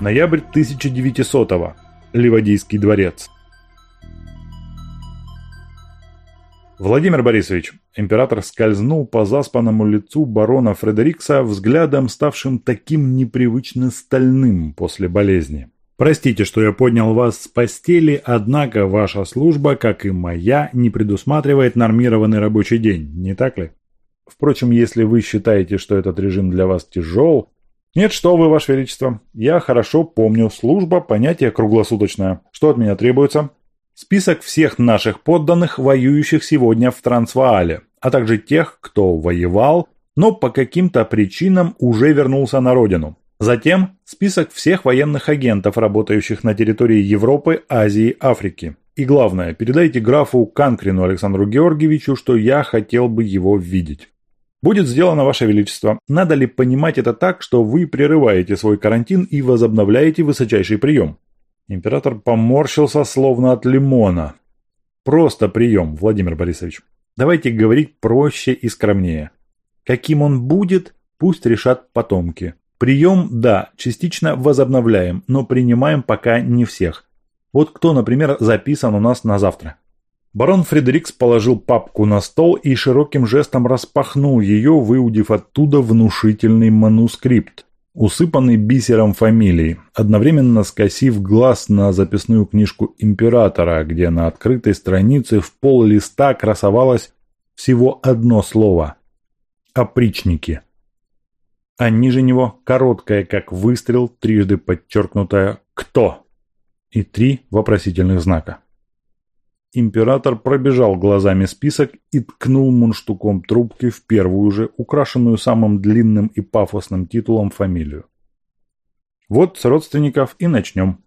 Ноябрь 1900-го. Ливадийский дворец. Владимир Борисович, император скользнул по заспанному лицу барона Фредерикса взглядом, ставшим таким непривычно стальным после болезни. Простите, что я поднял вас с постели, однако ваша служба, как и моя, не предусматривает нормированный рабочий день, не так ли? Впрочем, если вы считаете, что этот режим для вас тяжел... Нет, что вы, ваше величество. Я хорошо помню. Служба – понятие круглосуточное. Что от меня требуется? Список всех наших подданных, воюющих сегодня в Трансваале, а также тех, кто воевал, но по каким-то причинам уже вернулся на родину. Затем список всех военных агентов, работающих на территории Европы, Азии, Африки. И главное, передайте графу Канкрину Александру Георгиевичу, что я хотел бы его видеть. Будет сделано, Ваше Величество. Надо ли понимать это так, что вы прерываете свой карантин и возобновляете высочайший прием? Император поморщился, словно от лимона. Просто прием, Владимир Борисович. Давайте говорить проще и скромнее. Каким он будет, пусть решат потомки. Прием, да, частично возобновляем, но принимаем пока не всех. Вот кто, например, записан у нас на завтра. Барон Фредерикс положил папку на стол и широким жестом распахнул ее, выудив оттуда внушительный манускрипт усыпанный бисером фамилий, одновременно скосив глаз на записную книжку императора, где на открытой странице в пол листа красовалось всего одно слово – «опричники». А ниже него короткое, как выстрел, трижды подчеркнутое «Кто?» и три вопросительных знака. Император пробежал глазами список и ткнул мундштуком трубки в первую же, украшенную самым длинным и пафосным титулом фамилию. Вот с родственников и начнем.